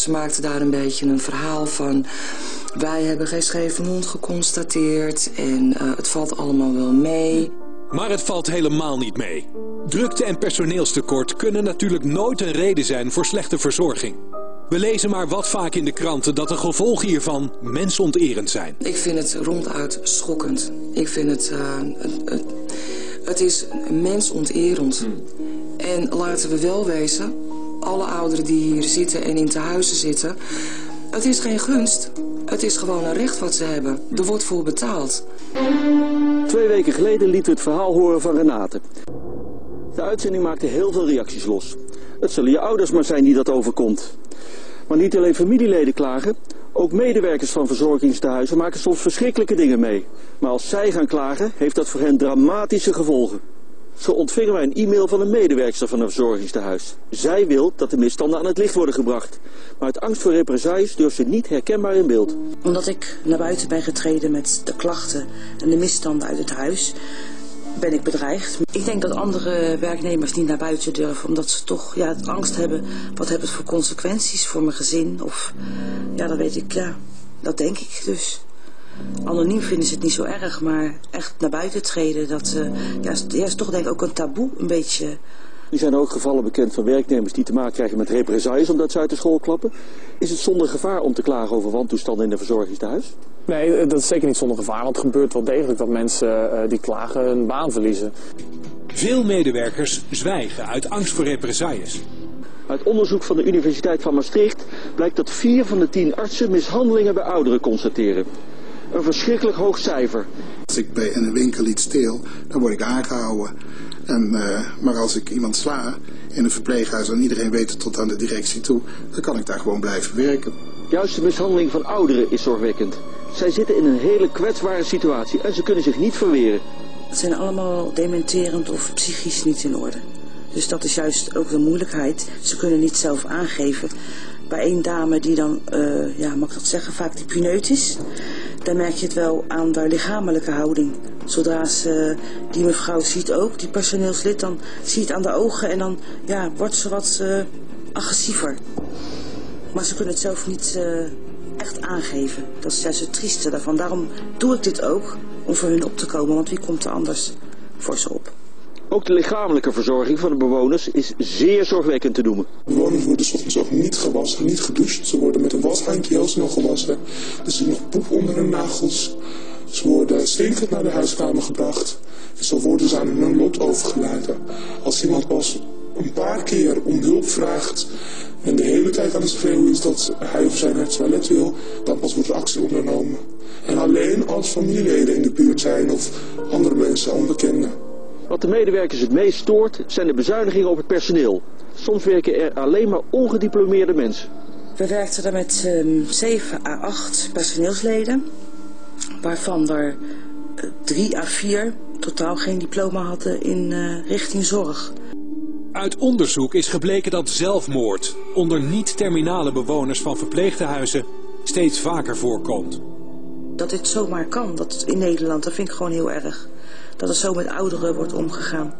Ze maakten daar een beetje een verhaal van... wij hebben geen scheve mond geconstateerd en uh, het valt allemaal wel mee. Maar het valt helemaal niet mee. Drukte en personeelstekort kunnen natuurlijk nooit een reden zijn voor slechte verzorging. We lezen maar wat vaak in de kranten dat de gevolgen hiervan mensonterend zijn. Ik vind het ronduit schokkend. Ik vind het... Uh, het, het is mensonterend. Hmm. En laten we wel wezen, alle ouderen die hier zitten en in tehuizen zitten... het is geen gunst. Het is gewoon een recht wat ze hebben. Er wordt voor betaald. Twee weken geleden liet het verhaal horen van Renate. De uitzending maakte heel veel reacties los. Het zullen je ouders maar zijn die dat overkomt. Maar niet alleen familieleden klagen, ook medewerkers van verzorgingstehuizen maken soms verschrikkelijke dingen mee. Maar als zij gaan klagen, heeft dat voor hen dramatische gevolgen. Zo ontvingen wij een e-mail van een medewerkster van een verzorgingstehuis. Zij wil dat de misstanden aan het licht worden gebracht. Maar uit angst voor represailles durft ze niet herkenbaar in beeld. Omdat ik naar buiten ben getreden met de klachten en de misstanden uit het huis ben ik bedreigd. Ik denk dat andere werknemers niet naar buiten durven, omdat ze toch ja, angst hebben. Wat hebben het voor consequenties voor mijn gezin? Of ja, dat weet ik, ja, dat denk ik dus. Anoniem vinden ze het niet zo erg, maar echt naar buiten treden, dat uh, ja, is toch denk ik ook een taboe, een beetje. Er zijn ook gevallen bekend van werknemers die te maken krijgen met represailles omdat ze uit de school klappen. Is het zonder gevaar om te klagen over wantoestanden in de verzorgingstehuis? Nee, eh, dat is zeker niet zonder gevaar, want het gebeurt wel degelijk dat mensen uh, die klagen hun baan verliezen. Veel medewerkers zwijgen uit angst voor represailles. Uit onderzoek van de Universiteit van Maastricht blijkt dat vier van de tien artsen mishandelingen bij ouderen constateren. Een verschrikkelijk hoog cijfer. Als ik bij een winkel iets steel, dan word ik aangehouden. En, uh, maar als ik iemand sla in een verpleeghuis en iedereen weet het tot aan de directie toe, dan kan ik daar gewoon blijven werken. Juist de mishandeling van ouderen is zorgwekkend. Zij zitten in een hele kwetsbare situatie en ze kunnen zich niet verweren. Het zijn allemaal dementerend of psychisch niet in orde. Dus dat is juist ook de moeilijkheid. Ze kunnen niet zelf aangeven. Bij één dame die dan, uh, ja, mag ik dat zeggen, vaak die is. Dan merk je het wel aan haar lichamelijke houding. Zodra ze die mevrouw ziet ook, die personeelslid, dan zie je het aan de ogen en dan ja, wordt ze wat uh, agressiever. Maar ze kunnen het zelf niet uh, echt aangeven. Dat is juist het trieste daarvan. Daarom doe ik dit ook, om voor hun op te komen, want wie komt er anders voor ze op? Ook de lichamelijke verzorging van de bewoners is zeer zorgwekkend te noemen. Bewoners worden soms ook niet gewassen, niet gedoucht. Ze worden met een washandje heel snel gewassen. Er zit nog poep onder hun nagels. Ze worden stinkend naar de huiskamer gebracht. En zo worden ze aan hun lot overgelaten. Als iemand pas een paar keer om hulp vraagt en de hele tijd aan het schreeuwen is dat hij of zij naar het toilet wil, dan pas wordt actie ondernomen. En alleen als familieleden in de buurt zijn of andere mensen, onbekenden. Wat de medewerkers het meest stoort zijn de bezuinigingen op het personeel. Soms werken er alleen maar ongediplomeerde mensen. We werkten er met um, 7 à 8 personeelsleden, waarvan er 3 à 4 totaal geen diploma hadden in uh, richting zorg. Uit onderzoek is gebleken dat zelfmoord onder niet-terminale bewoners van verpleegtehuizen steeds vaker voorkomt. Dat dit zomaar kan, dat in Nederland, dat vind ik gewoon heel erg dat er zo met ouderen wordt omgegaan.